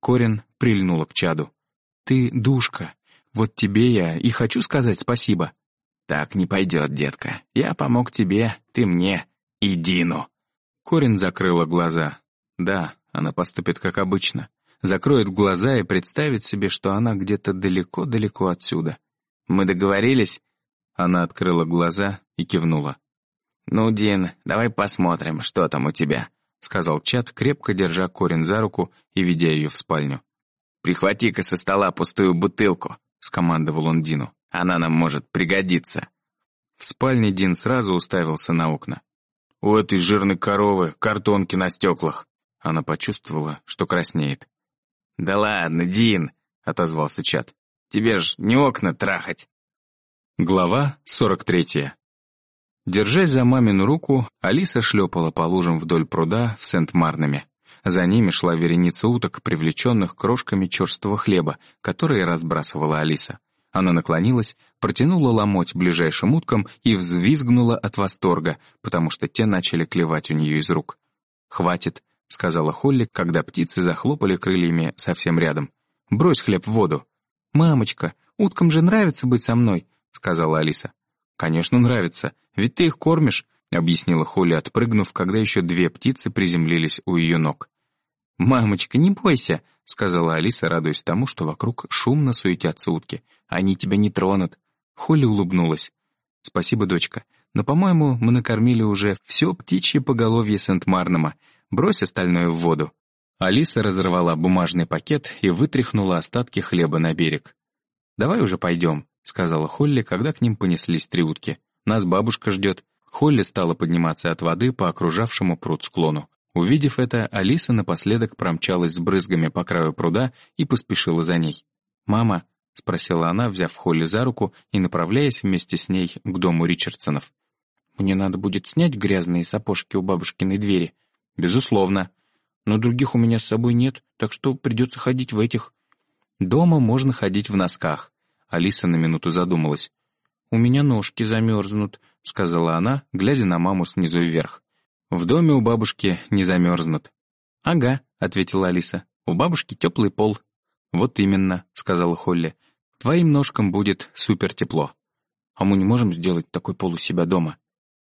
Корин прильнула к чаду. «Ты душка. Вот тебе я и хочу сказать спасибо». «Так не пойдет, детка. Я помог тебе, ты мне и Дину». Корин закрыла глаза. Да, она поступит как обычно. Закроет глаза и представит себе, что она где-то далеко-далеко отсюда. «Мы договорились?» Она открыла глаза и кивнула. «Ну, Дин, давай посмотрим, что там у тебя», — сказал Чат, крепко держа Корин за руку и ведя ее в спальню. «Прихвати-ка со стола пустую бутылку», — скомандовал он Дину. «Она нам может пригодиться». В спальне Дин сразу уставился на окна. «У этой жирной коровы картонки на стеклах». Она почувствовала, что краснеет. «Да ладно, Дин», — отозвался Чат. «Тебе ж не окна трахать». Глава сорок третья. Держась за мамину руку, Алиса шлепала по лужам вдоль пруда в Сент-Марнаме. За ними шла вереница уток, привлеченных крошками черствого хлеба, которые разбрасывала Алиса. Она наклонилась, протянула ломоть ближайшим уткам и взвизгнула от восторга, потому что те начали клевать у нее из рук. «Хватит», — сказала Холли, когда птицы захлопали крыльями совсем рядом. «Брось хлеб в воду». «Мамочка, уткам же нравится быть со мной», — сказала Алиса. «Конечно, нравится, ведь ты их кормишь», — объяснила Холли, отпрыгнув, когда еще две птицы приземлились у ее ног. «Мамочка, не бойся», — сказала Алиса, радуясь тому, что вокруг шумно суетятся утки. «Они тебя не тронут». Холли улыбнулась. «Спасибо, дочка, но, по-моему, мы накормили уже все птичье поголовье Сент-Марнома. Брось остальное в воду». Алиса разорвала бумажный пакет и вытряхнула остатки хлеба на берег. «Давай уже пойдем», — сказала Холли, когда к ним понеслись три утки. «Нас бабушка ждет». Холли стала подниматься от воды по окружавшему пруд склону. Увидев это, Алиса напоследок промчалась с брызгами по краю пруда и поспешила за ней. «Мама», — спросила она, взяв Холли за руку и направляясь вместе с ней к дому Ричардсонов. «Мне надо будет снять грязные сапожки у бабушкиной двери». «Безусловно. Но других у меня с собой нет, так что придется ходить в этих». «Дома можно ходить в носках», Алиса на минуту задумалась. «У меня ножки замерзнут», — сказала она, глядя на маму снизу вверх. «В доме у бабушки не замерзнут». «Ага», — ответила Алиса. «У бабушки теплый пол». «Вот именно», — сказала Холли. «Твоим ножкам будет супер тепло». «А мы не можем сделать такой пол у себя дома?»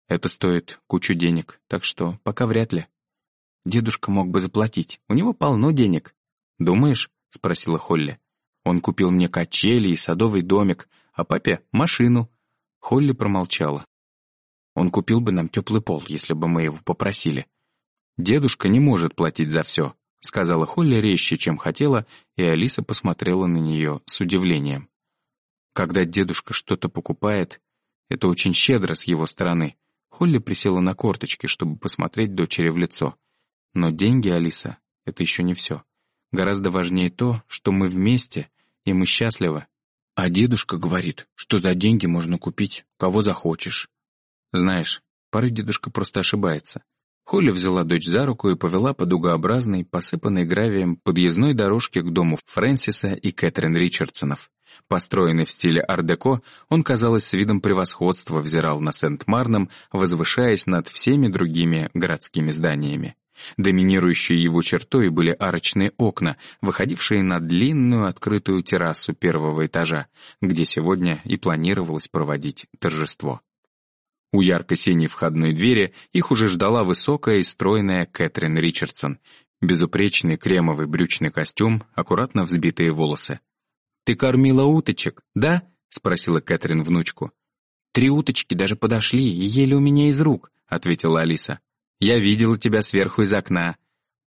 «Это стоит кучу денег, так что пока вряд ли». «Дедушка мог бы заплатить, у него полно денег». «Думаешь?» — спросила Холли. Он купил мне качели и садовый домик, а папе — машину». Холли промолчала. «Он купил бы нам теплый пол, если бы мы его попросили». «Дедушка не может платить за все», — сказала Холли резче, чем хотела, и Алиса посмотрела на нее с удивлением. «Когда дедушка что-то покупает, это очень щедро с его стороны». Холли присела на корточки, чтобы посмотреть дочери в лицо. «Но деньги, Алиса, это еще не все. Гораздо важнее то, что мы вместе, и мы счастливы. А дедушка говорит, что за деньги можно купить кого захочешь. Знаешь, порой дедушка просто ошибается. Холли взяла дочь за руку и повела по дугообразной, посыпанной гравием подъездной дорожке к дому Фрэнсиса и Кэтрин Ричардсонов. Построенный в стиле ар-деко, он, казалось, с видом превосходства взирал на Сент-Марном, возвышаясь над всеми другими городскими зданиями. Доминирующей его чертой были арочные окна, выходившие на длинную открытую террасу первого этажа, где сегодня и планировалось проводить торжество. У ярко-синей входной двери их уже ждала высокая и стройная Кэтрин Ричардсон, безупречный кремовый брючный костюм, аккуратно взбитые волосы. «Ты кормила уточек, да?» — спросила Кэтрин внучку. «Три уточки даже подошли и ели у меня из рук», — ответила Алиса. Я видела тебя сверху из окна.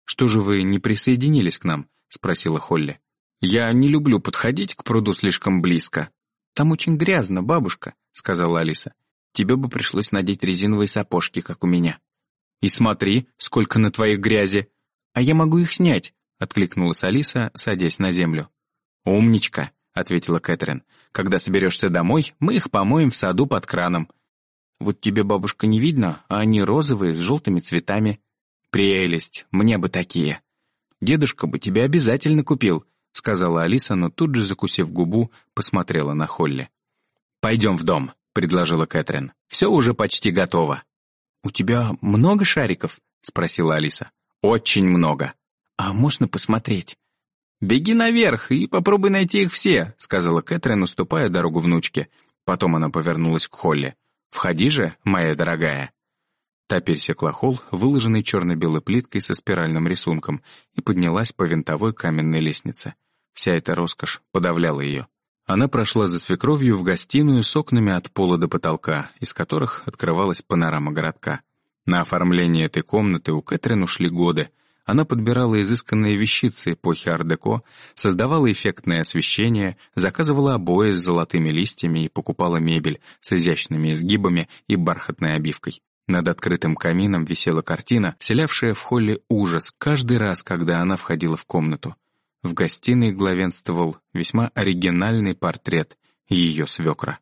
Что же вы не присоединились к нам?» — спросила Холли. «Я не люблю подходить к пруду слишком близко». «Там очень грязно, бабушка», — сказала Алиса. «Тебе бы пришлось надеть резиновые сапожки, как у меня». «И смотри, сколько на твоей грязи». «А я могу их снять», — откликнулась Алиса, садясь на землю. «Умничка», — ответила Кэтрин. «Когда соберешься домой, мы их помоем в саду под краном. Вот тебе, бабушка, не видно, а они розовые, с желтыми цветами. Прелесть, мне бы такие. Дедушка бы тебе обязательно купил, сказала Алиса, но тут же, закусив губу, посмотрела на Холли. «Пойдем в дом», — предложила Кэтрин. «Все уже почти готово». «У тебя много шариков?» — спросила Алиса. «Очень много». «А можно посмотреть?» «Беги наверх и попробуй найти их все», — сказала Кэтрин, уступая дорогу внучке. Потом она повернулась к Холли. «Входи же, моя дорогая». Та пересекла холл, выложенный черно-белой плиткой со спиральным рисунком, и поднялась по винтовой каменной лестнице. Вся эта роскошь подавляла ее. Она прошла за свекровью в гостиную с окнами от пола до потолка, из которых открывалась панорама городка. На оформление этой комнаты у Кэтрин ушли годы. Она подбирала изысканные вещицы эпохи ар-деко, создавала эффектное освещение, заказывала обои с золотыми листьями и покупала мебель с изящными изгибами и бархатной обивкой. Над открытым камином висела картина, вселявшая в холле ужас каждый раз, когда она входила в комнату. В гостиной главенствовал весьма оригинальный портрет ее свекра.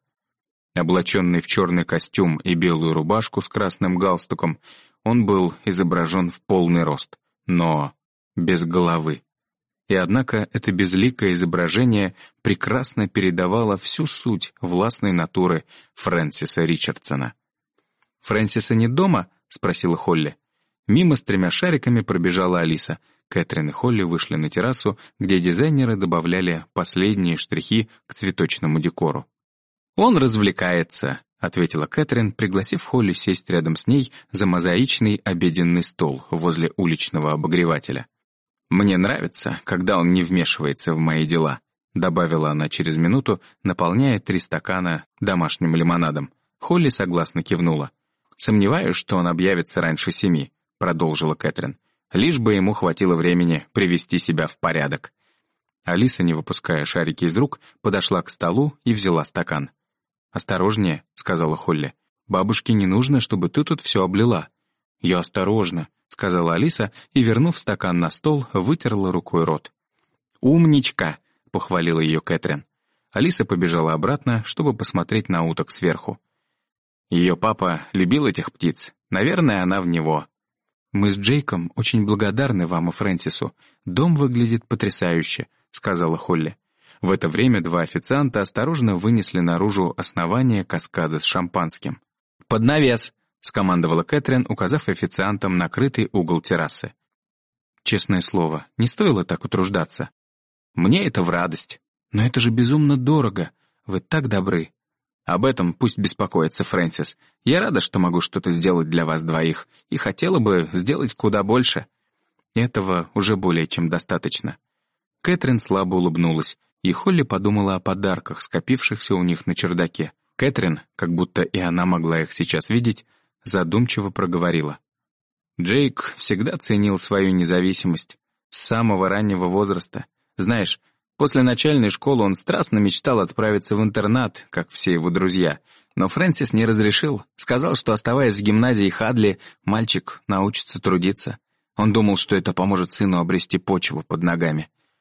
Облаченный в черный костюм и белую рубашку с красным галстуком, он был изображен в полный рост, но без головы. И однако это безликое изображение прекрасно передавало всю суть властной натуры Фрэнсиса Ричардсона. «Фрэнсиса нет дома?» — спросила Холли. Мимо с тремя шариками пробежала Алиса. Кэтрин и Холли вышли на террасу, где дизайнеры добавляли последние штрихи к цветочному декору. «Он развлекается», — ответила Кэтрин, пригласив Холли сесть рядом с ней за мозаичный обеденный стол возле уличного обогревателя. «Мне нравится, когда он не вмешивается в мои дела», — добавила она через минуту, наполняя три стакана домашним лимонадом. Холли согласно кивнула. «Сомневаюсь, что он объявится раньше семи», — продолжила Кэтрин. «Лишь бы ему хватило времени привести себя в порядок». Алиса, не выпуская шарики из рук, подошла к столу и взяла стакан. «Осторожнее», — сказала Холли. «Бабушке не нужно, чтобы ты тут все облила». «Я осторожно», — сказала Алиса и, вернув стакан на стол, вытерла рукой рот. «Умничка», — похвалила ее Кэтрин. Алиса побежала обратно, чтобы посмотреть на уток сверху. Ее папа любил этих птиц. Наверное, она в него. «Мы с Джейком очень благодарны вам и Фрэнсису. Дом выглядит потрясающе», — сказала Холли. В это время два официанта осторожно вынесли наружу основание каскада с шампанским. «Под навес!» — скомандовала Кэтрин, указав официантам накрытый угол террасы. Честное слово, не стоило так утруждаться. Мне это в радость. Но это же безумно дорого. Вы так добры. Об этом пусть беспокоится Фрэнсис. Я рада, что могу что-то сделать для вас двоих, и хотела бы сделать куда больше. Этого уже более чем достаточно. Кэтрин слабо улыбнулась, и Холли подумала о подарках, скопившихся у них на чердаке. Кэтрин, как будто и она могла их сейчас видеть, задумчиво проговорила. Джейк всегда ценил свою независимость. С самого раннего возраста. Знаешь, После начальной школы он страстно мечтал отправиться в интернат, как все его друзья. Но Фрэнсис не разрешил. Сказал, что, оставаясь в гимназии Хадли, мальчик научится трудиться. Он думал, что это поможет сыну обрести почву под ногами.